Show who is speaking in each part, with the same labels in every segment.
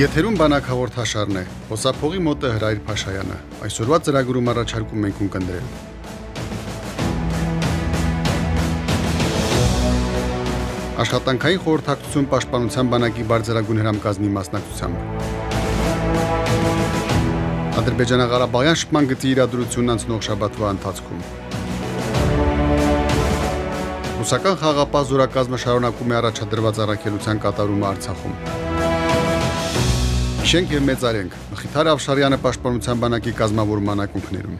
Speaker 1: Եթերում բանակ հաղորդաշարն է։ Հոսափողի մոտ է Հրայր Փաշայանը։ Այսօրվա ծրագրում առաջարկում ենք ունկնդրել։ Աշխատանքային խորհրդակցություն պաշտպանության բանակի բարձրագույն հրամկազմի մասնակցությամբ։ Ադրբեջանա-Ղարաբաղյան շփման գծի իրադրությունն անցնող շաբաթվա ընթացքում։ Ռուսական խաղապահ զորակազմը շարունակում է առաջադրված առաքելության կատարումը Արցախում։ Շենք եւ մեծարենք։ Մխիթար Ավշարյանը պաշտպանության բանակի կազմավորման ակունքներում։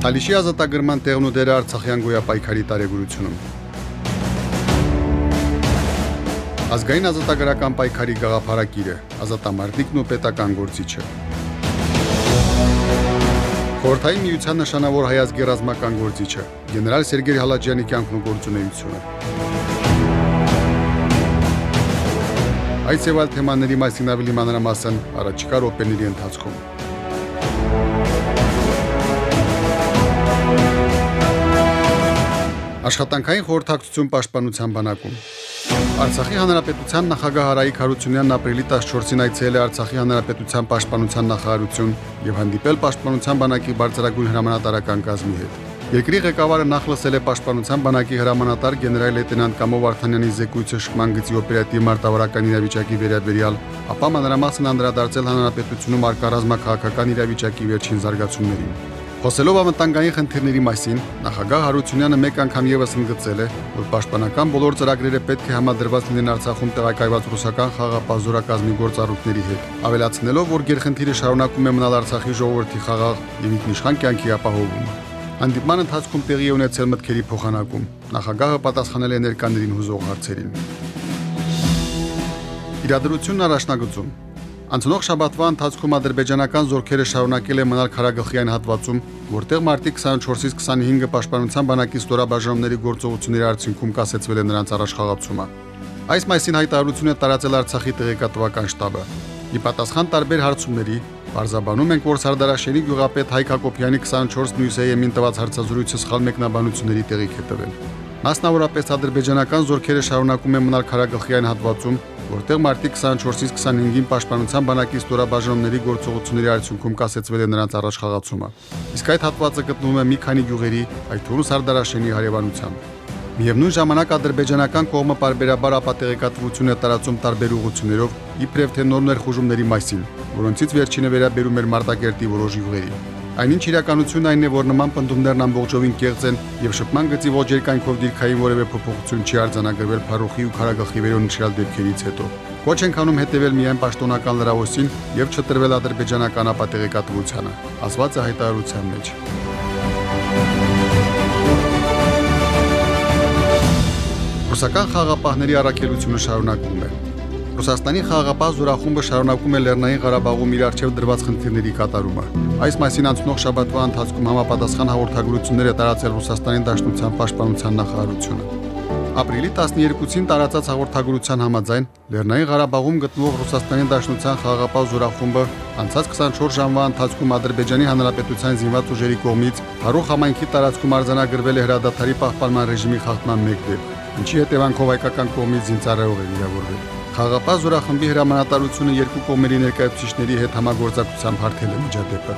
Speaker 1: Թալիշի ազատագրման տեղն ու դերը Արցախյան գոյապայքարի տարեգրությունում։ Ազգային ազատագրական պայքարի գաղափարակիրը, ազատամարտիկն ու պետական գործիչը։ Խորհրդային միության նշանավոր հայազգի ռազմական գործիչը, գեներալ Սերգեյ Հալաջյանի կյանքն ու գործունեությունը։ Այս եւ այլ թեմաների մասին ավելի մանրամասն առաջիկա րոպեների ընթացքում։ Աշխատանքային խորհրդակցություն պաշտպանության բանակում Արցախի հանրապետության նախագահ Հարայիկ Հարությունյանն ապրիլի 14-ին այցելել է Արցախի հանրապետության պաշտպանության նախարարություն եւ հանդիպել պաշտպանության բանակի բարձրագույն հրամանատարական կազմի հետ։ Երկրի ղեկավարը նախ լսել է Պաշտպանության բանակի հրամանատար գեներալ լեյտենանտ Կամո Վարդանյանի զեկույցը շփման գծի օպերատիվ մարտավարական իրավիճակի վերաբերյալ, ապա մանրամասն անդրադարձել հանրապետությունում արկա ռազմաքաղաքական իրավիճակի վերջին զարգացումներին։ Խոսելով ամենտանգային խնդիրների մասին, նախագահ Հարությունյանը մեկ անգամ եւս ընդգծել է, որ պաշտպանական բոլոր ծրագրերը պետք է համադրված լինեն Արցախում տեղակայված ռուսական խաղապահ զորակազմի գործառույթների հետ, ավելացնելով, որ գերխնդիրը շարունակում է մնալ Արցախի ժողովրդի խաղաղ եւ ինքնիշխան կյանքի ապահովում։ Հանդիպման ընթացքում տեղի ունեցել մտքերի փոխանակում։ Նախագահը պատասխանել է ներկաներին հուզող հարցերին։ Իրադրությունն առաջնագծում Անցնող շաբաթվա ընթացքում ադրբեջանական զորքերը շարունակել են մնալ այն հատվածում, որտեղ մարտի 24-ից 25-ը պաշտպանության բանակի ստորաբաժանումների գործողությունների արդյունքում կասեցվել է նրանց առաջխաղացումը։ Այս մասին հայտարարություն է տարածել Արցախի տեղեկատվական շտաբը։ Ի պատասխան տարբեր հարցումների Պարզաբանում ենք, որ Սարդարաշենի գյուղապետ Հայկ Հակոբյանի 24 նյուսեյեմին տված հարցազրույցը սխալ մեկնաբանությունների տեղիք է տվել։ Մասնավորապես ադրբեջանական զորքերը շարունակում են մնալ այն հատվածում, որտեղ մարտի 24-ից 25-ին պաշտպանության բանակի ստորաբաժանումների գործողությունների արդյունքում կասեցվել է նրանց առաջխաղացումը։ Իսկ այդ հատվածը գտնվում է մի քանի գյուղերի, այդ թվում Սարդարաշենի հարևանությամբ։ Միևնույն ժամանակ ադրբեջանական կողմը բարբերաբար ապատեղեկատվություն է տարածում տարբեր ուղություններով, իբրև թե նոր ներխուժումների մասին, որոնցից վերջինը վերաբերում էր Մարտակերտի որոշ յուղերի։ Այնինչ իրականությունն այն է, որ նման պնդումներն ամբողջովին կեղծ են եւ շփման գծի ոչ երկայնքով դիրքային որևէ փոփոխություն չի արձանագրվել Փարոխի ու Խարագախի վերոնշյալ դեպքերից հետո։ Ոչ ենք անում հետևել միայն պաշտոնական լրահոսին եւ չտրվել ադրբեջանական ապատեղեկատվությանը, ասված է հայտարարության մեջ։ Ռուսական խաղապահների առաքելությունը շարունակվում է։ Ռուսաստանի խաղապահ զորախումբը շարունակում է Լեռնային Ղարաբաղում իր արչև դրված խնդիրների կատարումը։ Այս մասին անցնող շաբաթվա ընթացքում համապատասխան հաղորդագրություններ է տարածել Ռուսաստանի Դաշնության Պաշտպանության նախարարությունը։ Ապրիլի 12-ին տարածած հաղորդագրության համաձայն Լեռնային Ղարաբաղում գտնվող Ռուսաստանի Դաշնության խաղապահ զորախումբը անցած 24 ժամվա ընթացքում Ադրբեջանի Հանրապետության զինված ուժերի կողմից Հարուխ համայնքի տարածքում արձանագրվել է հրադադարի պահպանման ռեժիմի խախտման մեկ դեպք ինչի հետևանքով հայկական կողմից զինծառայող է վիրավորվել։ Խաղապահ զորախմբի հրամանատարությունը երկու կողմերի ներկայացուցիչների հետ համագործակցությամբ հարթել է միջադեպը։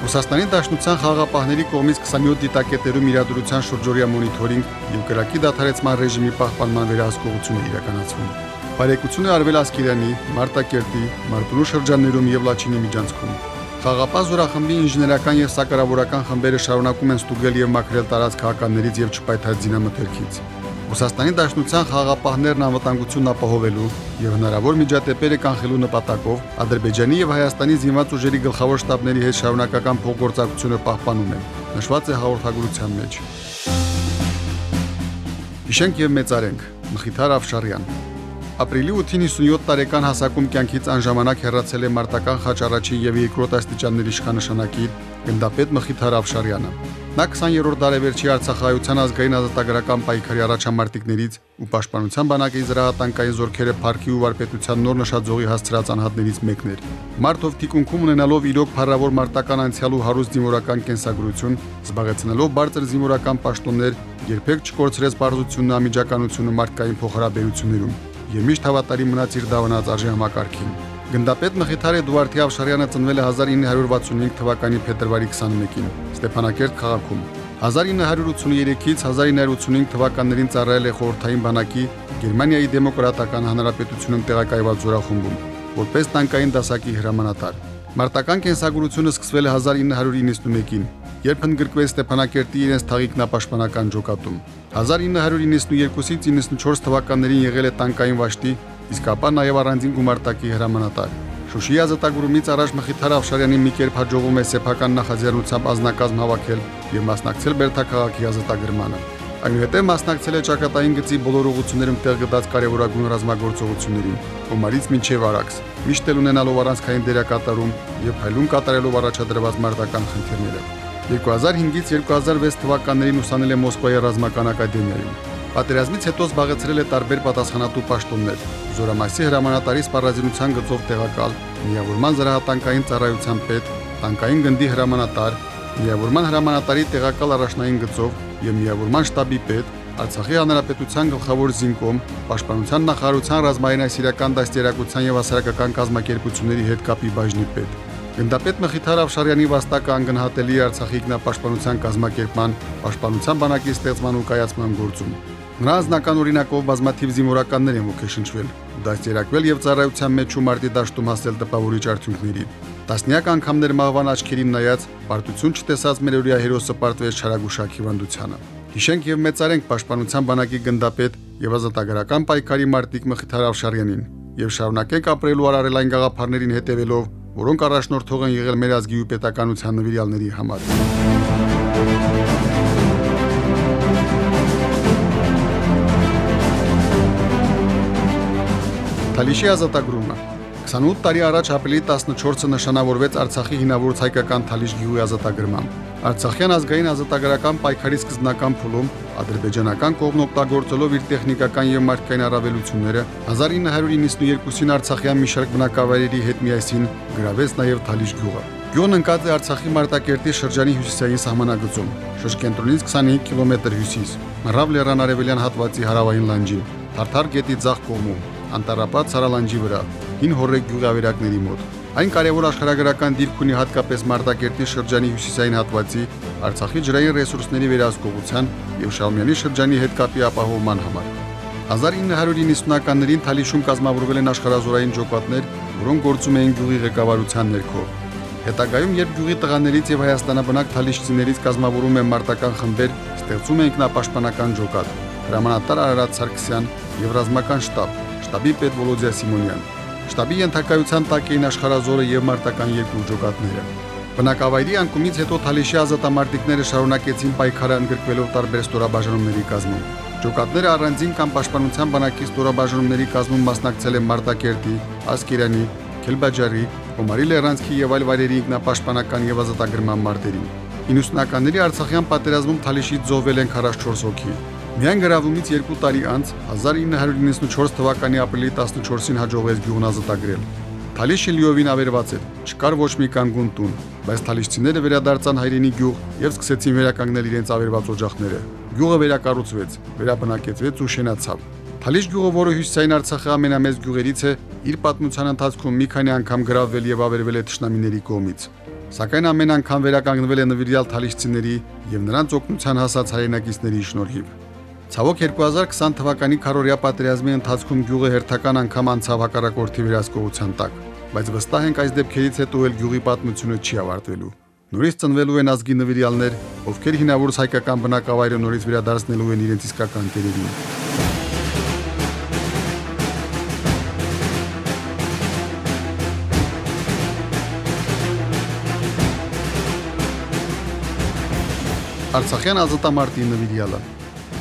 Speaker 1: Ռուսաստանի Դաշնության խաղապահների կողմից 27 դիտակետերում իրադրության շուրջօրյա մոնիթորինգ եւ կրակի դադարեցման ռեժիմի պահպանման վերահսկողություն է իրականացվում։ Բարեկությունը արվել Ասկերյանի, Մարտակերտի, Մարտունու շրջաններում եւ Լաչինի միջանցքում։ Խաղապահ զորախմբի ինժեներական եւ սակարավորական խմբերը շարունակում են ստուգել եւ մաքրել տարած քաղաքականներից եւ չպայթած զինամթերքից։ Ռուսաստանի Դաշնության խաղապահներն անվտանգությունն ապահովելու եւ հնարավոր միջադեպերը կանխելու նպատակով Ադրբեջանի եւ Հայաստանի զինված ուժերի գլխավոր շտաբների հետ շարունակական փոխգործակցությունը պահպանում են, նշված է հաղորդագրության մեջ։ Հիշենք եւ մեծարենք Մխիթար Ավշարյան Ապրիլի 8-ին 57 տարեկան հասակում կյանքից անժամանակ հեռացել է մարտական խաչ առաջին եւ երկրորդ աստիճանների իշխանաշանակի գնդապետ Մխիթար Ավշարյանը։ Նա 20-րդ դարևերջի Արցախայության ազգային ազատագրական պայքարի առաջամարտիկներից ու պաշտպանության բանակի զրահատանկային զորքերը Փարքի ու Վարպետության նոր նշաձողի հասցրած անհատներից մեկն էր։ Մարտով թիկունքում ունենալով իրոք փառավոր մարտական անցյալ ու հարուստ զինվորական կենսագրություն, զբաղեցնելով բարձր զինվորական պաշտոններ, երբեք չկորցրեց բարձությունն ամիջականությունը մարդկային փոխհարաբերություններում եւ միշտ հավատարիմ մնաց իր դավանած արժի համակարգին։ Գնդապետ Մխիթարե Դուարթի Ավշարյանը ծնվել է 1965 թվականի փետրվարի 21-ին Ստեփանակերտ քաղաքում։ 1983-ից 1985 թվականներին ծառայել է խորհրդային բանակի Գերմանիայի դեմոկրատական հանրապետությունում տեղակայված զորախումբում որպես տանկային դասակի հրամանատար։ Մարտական կենսագրությունը սկսվել է 1991-ին, երբ ընդգրկվեց Ստեփանակերտի իրենց թաղիկնապաշտպանական ջոկատում։ 1992-ից 94 թվականներին եղել է տանկային վաշտի, իսկ ապա նաև առանձին գումարտակի հրամանատար։ Շուշիի ազատագրումից առաջ Մխիթար Ավշարյանի մի կերպ հաջողում է սեփական նախաձեռնությամբ ազնակազմ հավաքել եւ մասնակցել Բերթակաղաքի ազատագրմանը։ Այնուհետև մասնակցել է ճակատային գծի բոլոր ուղություններում տեղ գտած կարևորագույն ռազմագործողություններին, Օմարից մինչև Արաքս, միշտ ունենալով առանցքային դերակատարում եւ փայլուն կատարելով առաջադրված մարտական խնդիրները։ 2005-ից 2006 թվականներին ուսանել է Մոսկվայի ռազմական ակադեմիայում։ Պատերազմից հետո զբաղեցրել է տարբեր պատասխանատու պաշտոններ՝ Զորամասի հրամանատարի սպառազինության գծով տեղակալ, միավորման զրահատանկային ծառայության պետ, տանկային գնդի հրամանատար, միավորման հրամանատարի տեղակալ առաջնային գծով եւ միավորման շտաբի պետ, Արցախի հանրապետության գլխավոր զինկոմ, պաշտպանության նախարարության ռազմային այսիրական դաստիարակության եւ հասարակական կազմակերպությունների հետ կապի բաժնի պետ։ Գնդապետ Մխիթար Ավշարյանի վաստակը անգնահատելի Արցախի ինքնապաշտպանության կազմակերպման, պաշտպանության բանակի ստեղծման ու կայացման գործում։ Նրա ազնական օրինակով բազմաթիվ զինվորականներ են ոգեշնչվել, դաստիարակվել եւ ծառայության մեջ ու մարտի դաշտում հասել տպավորիչ արդյունքների։ Տասնյակ անգամներ մահվան աչքերին նայած, պարտություն չտեսած մեր օրյա հերոսը պարտվեց չարագուշակ հիվանդությանը։ Հիշենք եւ մեծարենք պաշտպանության բանակի գնդապետ եւ ազատագրական պայքարի մարտիկ Մխիթար Ավշարյանին եւ շարունակենք ապրելու արարել այն գաղափարներին հետևելով որոնք առաջնորդող են եղել մեր ազգի ու պետականության նվիրյալների համար։ Թալիշի ազատագրումը 28 տարի առաջ ապրիլի 14-ը նշանավորվեց Արցախի հինավուրց հայկական Թալիշ գյուղի ազատագրմամբ։ Արցախյան ազգային ազատագրական պայքարի սկզբնական փուլում ադրբեջանական կողմն օգտագործելով իր տեխնիկական եւ մարդկային առավելությունները 1992-ին Արցախյան մի շարք բնակավայրերի հետ միասին գրավեց նաեւ Թալիշ գյուղը։ Գյուղն ընկած է Արցախի Մարտակերտի շրջանի հյուսիսային սահմանագծում, շրջկենտրոնից 25 կիլոմետր հյուսիս, Մռավ լեռան արևելյան հատվածի հարավային լանջին, Թարթար գետի ձախ կողմում, Անտարապատ Սարալանջի վրա, հին հորրեկ գյուղավերակների մոտ։ Այն կարևոր աշխարհագրական դիրք ունի հատկապես Մարտակերտի շրջանի հյուսիսային հատվածի, Արցախի ջրային ռեսուրսների վերահսկողության եւ Շահումյանի շրջանի հետ կապի ապահովման համար։ 1990-ականներին Թալիշում կազմավորվել են աշխարհազորային ջոկատներ, որոնք գործում էին գյուղի ղեկավարության ներքո։ Հետագայում, երբ գյուղի տղաներից եւ հայաստանաբնակ թալիշցիներից կազմավորում են մարտական խմբեր, ստեղծում է ինքնապաշտպանական ջոկատ։ Հրամանատար Արարատ Սարգսյան եւ ռազմական շտաբ, շտաբի պետ Վոլոդիա Սիմոնյան։ Շտաբի ենթակայության տակ էին աշխարազորը եւ մարտական երկու ջոկատները։ Բնակավայրի անկումից հետո Թալիշի ազատամարտիկները շարունակեցին պայքարը ընդգրկվելով տարբեր ստորաբաժանումների կազմում։ Ջոկատները առանձին կամ պաշտպանության բանակի ստորաբաժանումների կազմում մասնակցել են Մարտակերտի, Ասկերանի, Քելբաջարի, Օմարի Լերանսկի եւ այլ վայրերի ինքնապաշտպանական եւ ազատագրման մարտերին։ 90-ականների Արցախյան պատերազմում Թալիշից զոհվել են 44 հոգի։ Միայն գրավումից 2 տարի անց 1994 թվականի ապրիլի 14-ին հաջողվեց գյուղն ազատագրել։ Թալիշը լիովին ավերված էր, չկար ոչ մի կանգուն տուն, բայց թալիշցիները վերադարձան հայրենի գյուղ եւ սկսեցին վերականգնել իրենց ավերված օջախները։ Գյուղը վերակառուցվեց, վերաբնակեցվեց ու շենացավ։ Թալիշ գյուղը, որը հյուսիսային Արցախի ամենամեծ գյուղերից է, իր պատմության ընթացքում մի քանի անգամ գրավվել եւ ավերվել է թշնամիների կողմից։ Սակայն ամեն անգամ վերականգնվել է նվիրյալ թալիշցիների եւ նրանց օգնության հասած հայրենակիցների շնորհիվ։ Ցավոք 2020 թվականի քարորիա պատերազմի ընթացքում գյուղը հերթական անգամ անցավ հակառակորդի վերահսկողության տակ, բայց վստահ ենք այս դեպքերից հետո էլ գյուղի պատմությունը չի ավարտվելու։ Նորից ծնվելու են ազգի նվիրյալներ, ովքեր հինավուրց հայկական բնակավայրը նորից վերադարձնելու են իրենց իսկական տերերին։ Արցախյան ազատամարտի նվիրյալը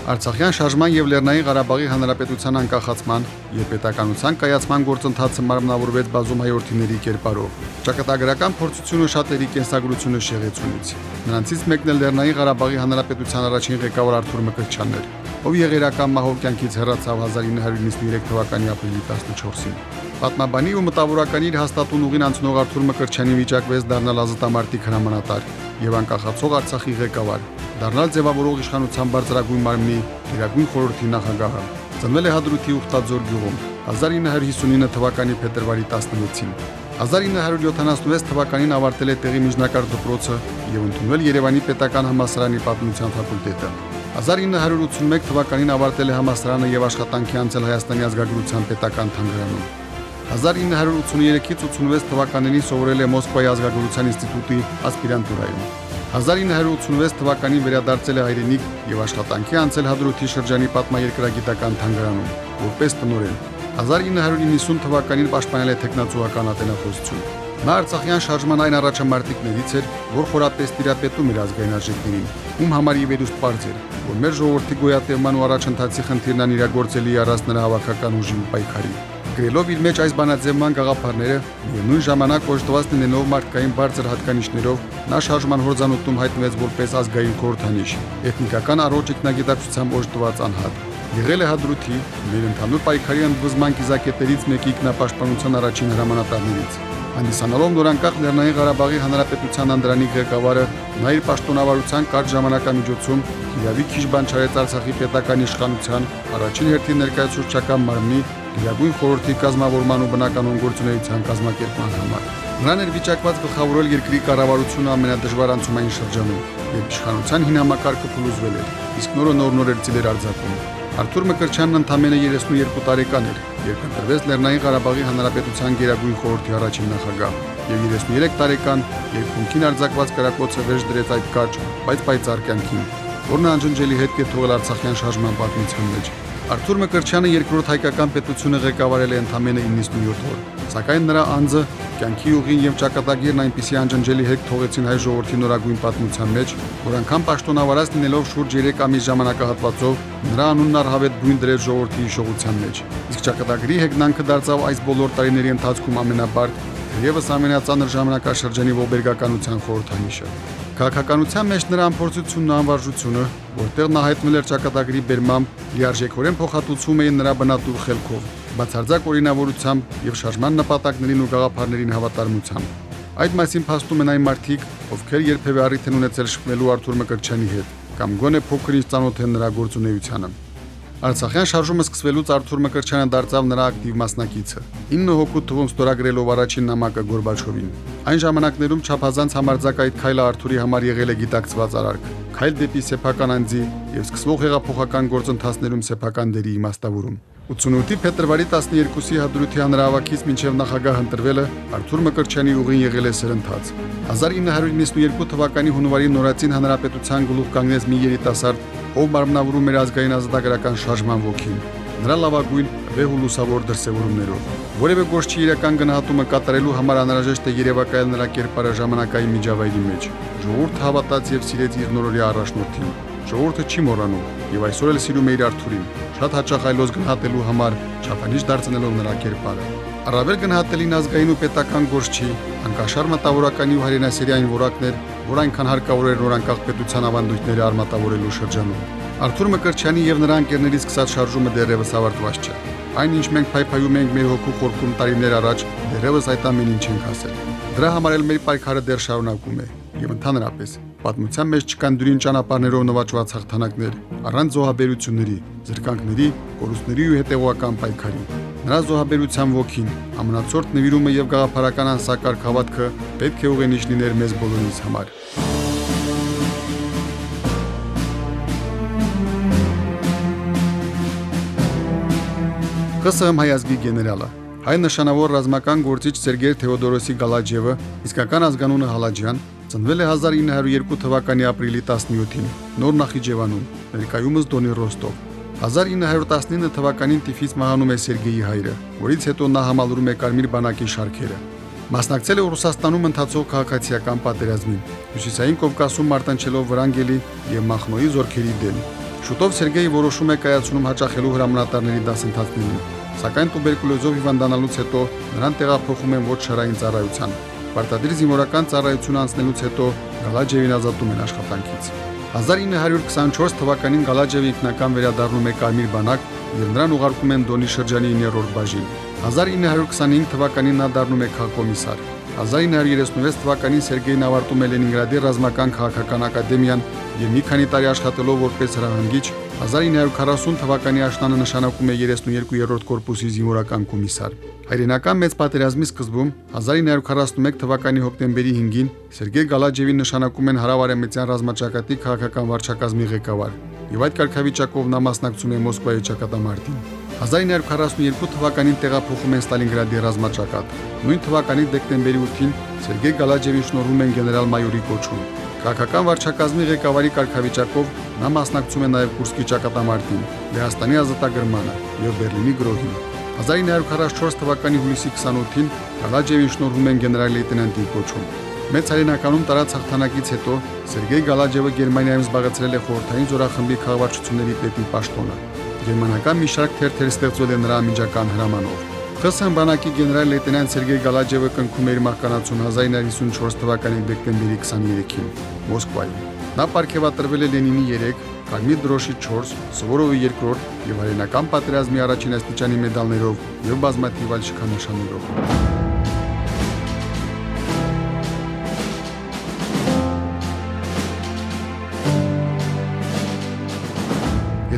Speaker 1: Արցախյան շարժման եւ Լեռնային Ղարաբաղի Հանրապետության անկախացման եւ պետականության կայացման գործընթացը մարմնավորվեց բազում հայորդիների կերպարով։ Ճակատագրական փորձությունը շատերի կենսագրությունը շեղեցունից։ Նրանցից մեկն էլ Լեռնային Ղարաբաղի Հանրապետության առաջին ղեկավար Արթուր Մկրտչյանն էր, ով եղերական մահով կյանքից հեռացավ 1993 թվականի ապրիլի 14-ին։ Պատմաբանի ու մտավորականի իր հաստատուն ուղին անցնող Արթուր Մկրտչյանի վիճակվեց դառնալ ազատամարտիկ հրամանատար եւ անկախացող Արցախի ղեկավար դառնալ ձևավորող իշխանության բարձրագույն մարմնի Գերագույն խորհրդի նախագահը։ Ծնվել է Հադրութի Ուխտաձոր գյուղում 1959 թվականի փետրվարի 16-ին։ 1976 թվականին ավարտել է տեղի միջնակարգ դպրոցը եւ ընդունվել Երևանի Պետական համալսարանի պատմության ֆակուլտետը։ 1981 թվականին ավարտել է համալսարանը եւ աշխատանքի անցել Հայաստանի ազգագրության պետական թանգարանում։ 1983-ից 86 թվականներին սովորել է Մոսկվայի ազգագրության ինստիտուտի ասպիրանտուրայում։ 1986 թվականին վերադարձել է հայրենիք եւ աշխատանքի անցել Հադրութի շրջանի պատմաերկրագիտական թանգարանում որպես տնօրեն։ 1990 թվականին պաշտպանել է տեխնացուական ատենախոսություն։ Նա Արցախյան շարժման այն առաջամարտիկներից էր, որ խորապես տիրապետում էր ազգային արժեքներին, ում համար ի վերուստ པարզ էր, որ մեր ժողովրդի գոյատևման ու առաջընթացի խնդիրն անիրագործելի առանց նրա հավաքական ուժի ու պայքարի գրելով իր մեջ այս բանաձևման գաղափարները եւ նույն ժամանակ օժտված լինելով մարդկային բարձր հատկանիշներով նա շարժման հորձանուտում հայտնվեց որպես ազգային խորհրդանիշ էթնիկական առողջ ինքնագիտակցությամբ օժտված անհատ եղել է հադրութի մեր ընդհանուր պայքարի ընդվզման կիզակետերից մեկի ինքնապաշտպանության առաջին հրամանատարներից հանդիսանալով նորանկախ Լեռնային Ղարաբաղի Հանրապետության անդրանիկ ղեկավարը նա իր պաշտոնավարության կարճ ժամանակամիջոցում իրավի քիչ բան չարեց Արցախի պետական իշխանության առաջին հերթին ներկայացուցչական մարմնի Իրագույն խորհրդի կազմավորման ու բնականոն գործունեության կազմակերպման համար։ Նրան էր վիճակված գլխավորել երկրի կառավարությունը ամենադժվար անցումային շրջանում, երբ իշխանության հին համակարգը փլուզվել էր, իսկ նորը նոր-նոր էր ծիլեր արձակում։ Արթուր Մկրտչյանն ընդամենը 32 տարեկան էր, երբ ընտրվեց Լեռնային Ղարաբաղի Հանրապետության Գերագույն խորհրդի առաջին նախագահ, եւ 33 տարեկան, երբ քունքին արձակված կրակոցը վերջ դրեց այդ կարճ, բայց պայծառ կյանքին, որն անջնջելի հետ կեթողել Արցախյան շարժման պատմության մեջ։ Արթուր Մկրտչյանը երկրորդ հայկական պետությունը ղեկավարել է ընդամենը 97 օր, սակայն նրա անձը, կյանքի ուղին եւ ճակատագիրն այնպիսի անջնջելի հետ թողեցին հայ ժողովրդի նորագույն պատմության մեջ, որ անգամ պաշտոնավարած լինելով շուրջ 3 ամիս ժամանակահատվածով նրա անունն առհավետ բույն դրեց ժողովրդի հիշողության մեջ։ Իսկ ճակատագրի հեգնանքը դարձավ այս բոլոր տարիների ընթացքում ամենաբարդ, թեևս ամենածանր ժամանակաշրջանի ողբերգականության խորհրդանիշը։ Քաղաքականության մեջ նրա ամփոփությունն ու անվարժությունը, որտեղ նա հայտնել էր ճակատագրի բերմամբ, լիարժեքորեն փոխհատուցում էին նրա բնատուր խելքով, բացարձակ օրինավորությամբ եւ շարժման նպատակներին ու գաղափարներին հավատարմությամբ։ Այդ մասին փաստում են այն մարդիկ, ովքեր երբևէ առիթ են ունեցել շփվելու Արթուր Մկրտչյանի հետ, կամ գոնե փոքրինչ ծանոթ են նրա գործունեությանը։ Արցախյան շարժումը սկսվելուց Արթուր Մկրտչյանը դարձավ նրա ակտիվ մասնակիցը։ 9 հոգու թվում ստորագրելով առաջին նամակը Գորբաչովին։ Այն ժամանակներում չափազանց համարձակ այդ քայլը Արթուրի համար եղել է գիտակցված արարք։ Քայլ դեպի սեփական անձի եւ սկսվող հեղափոխական գործընթացներում սեփական դերի իմաստավորում։ 88-ի փետրվարի 12-ի հադրութի հանրահավաքից մինչև նախագահ ընտրվելը Արթուր Մկրտչյանի ուղին եղել է սրընթաց։ 1992 թվականի հունվարի նորացին հանրապետության գլուխ կանգնեց մի երիտասարդ ով մարմնավորում էր ազգային ազատագրական շարժման ոգին։ Նրա լավագույն վեհ ու լուսավոր դրսևորումներով։ Որևէ գործչի իրական գնահատումը կատարելու համար անհրաժեշտ է երևակայել նրա կերպարը ժամանակային միջավայրի մեջ։ Ժողովուրդը հավատաց եւ սիրեց իր նորորի առաջնորդին։ Ժողովուրդը չի մոռանում եւ այսօր էլ սիրում է իր Արթուրին, շատ հաճախ այլոց գնահատելու համար չափանիշ դարձնելով նրա կերպարը։ Առավել գնահատելին ազգային ու պետական գործչի, անկաշար մտավորականի ու հայրենասերի այն որակներ, որ այնքան հարկավոր էր նոր անկախ պետության ավանդույթները արմատավորելու շրջանում։ Արթուր Մկրտչյանի եւ նրա ընկերների սկսած շարժումը դեռևս ավարտված չէ։ Այն ինչ մենք փայփայում ենք մեր հոգու խորքում տարիներ առաջ, դեռևս այդ ամենին չենք հասել։ Դրա համար էլ մեր պայքարը դեռ շարունակում է եւ ընդհանրապես պատմության մեջ չկան դյուրին ճանապարհներով նվաճված հաղթանակներ, առանց զոհաբերությունների, զրկանքների, կորուստների ու հետևողական պայքարի։ Նրա զոհաբերության ոգին, ամնացորդ նվիրումը եւ գաղափարական անսակարգ հավատքը պետք է ուղենիշ լիներ մեզ բոլորիս համար։ ԽՍՀՄ հայազգի գեներալը հայ նշանավոր ռազմական գործիչ Սերգեյ Թեոդորոսի Գալաջևը, իսկական ազգանունը Հալաջյան, ծնվել է 1902 թվականի ապրիլի 17-ին Նոր Նախիջևանում, ներկայումս Դոնի Ռոստով։ 1919 թվականին Տիֆից մահանում է Սերգեյի հայրը, որից հետո նա համալրում է Կարմիր բանակի շարքերը։ Մասնակցել է Ռուսաստանում ընթացող քաղաքացիական պատերազմին, Հյուսիսային Կովկասում մարտնչելով Վրանգելի եւ Մախնոյի զորքերի դեմ։ Շուտով Սերգեյը որոշում է կայացնում հաճախելու հրամանատարների դասընթացներին, սակայն տուբերկուլոզով հիվանդանալուց հետո նրան տեղափոխում են ոչ շարային ծառայության։ Պարտադիր զինվորական ծառայություն անցնելուց հետո Գալաջևին ազատում են աշխատանքից։ 1924 թվականին Գալաջևը ինքնական վերադառնում է Կարմիր բանակ եւ նրան ուղարկում են Դոնի շրջանի 9-րդ բաժին։ 1925 թվականին նա դառնում է քաղաքոմիսար։ 1936 թվականին Սերգեյն ավարտում է Լենինգրադի ռազմական քաղաքական ակադեմիան եւ մի քանի տարի աշխատելով որպես հրահանգիչ 1940 թվականի աշնանը նշանակում է 32-րդ կորպուսի զինվորական կոմիսար։ Հայրենական մեծ պատերազմի սկզբում 1941 թվականի հոկտեմբերի 5-ին Սերգեյ Գալաջևին նշանակում են հարավարեմտյան ռազմաճակատի քաղաքական վարչակազմի ղեկավար եւ այդ կարգավիճակով նա մասնակցում է Մոսկվայի ճակատամարտին։ 1942 թվականին տեղափոխում են Ստալինգրադի ռազմաճակատ։ Նույն թվականի դեկտեմբերի 8-ին Սերգեյ Գալաջևին շնորհում են գեներալ-մայորի կոչում։ Քաղաքական վարչակազմի ղեկավարի կարգավիճակով նա մասնակցում է նաև Կուրսկի ճակատամարտին, Լեհաստանի ազատագրմանը եւ Բերլինի գրոհին։ 1944 թվականի հուլիսի 28-ին Գալաջևին շնորհում են գեներալ-լեյտենանտի կոչում։ Մեծ հայրենականում տարած հաղթանակից հետո Սերգեյ Գալաջևը Գերմանիայում զբաղեցրել է խորհրդային զորախմբի քաղաքացիությունների պետի պաշտոնը։ Գերմանական մի շարք թերթեր ստեղծվել են նրա միջական հրամանով։ ԽՍՀՄ բանակի գեներալ-լեյտենանտ Սերգեյ Գալաջևը կնքում է իր մահկանացուն 1954 թվականի դեկտեմբերի 23-ին Մոսկվայում։ Նա ապարգևատրվել է Լենինի 3, Կարմիր դրոշի 4, Սովորովի 2 եւ հայրենական պատերազմի առաջին աստիճանի մեդալներով եւ բազմաթիվ այլ շքանշաններով։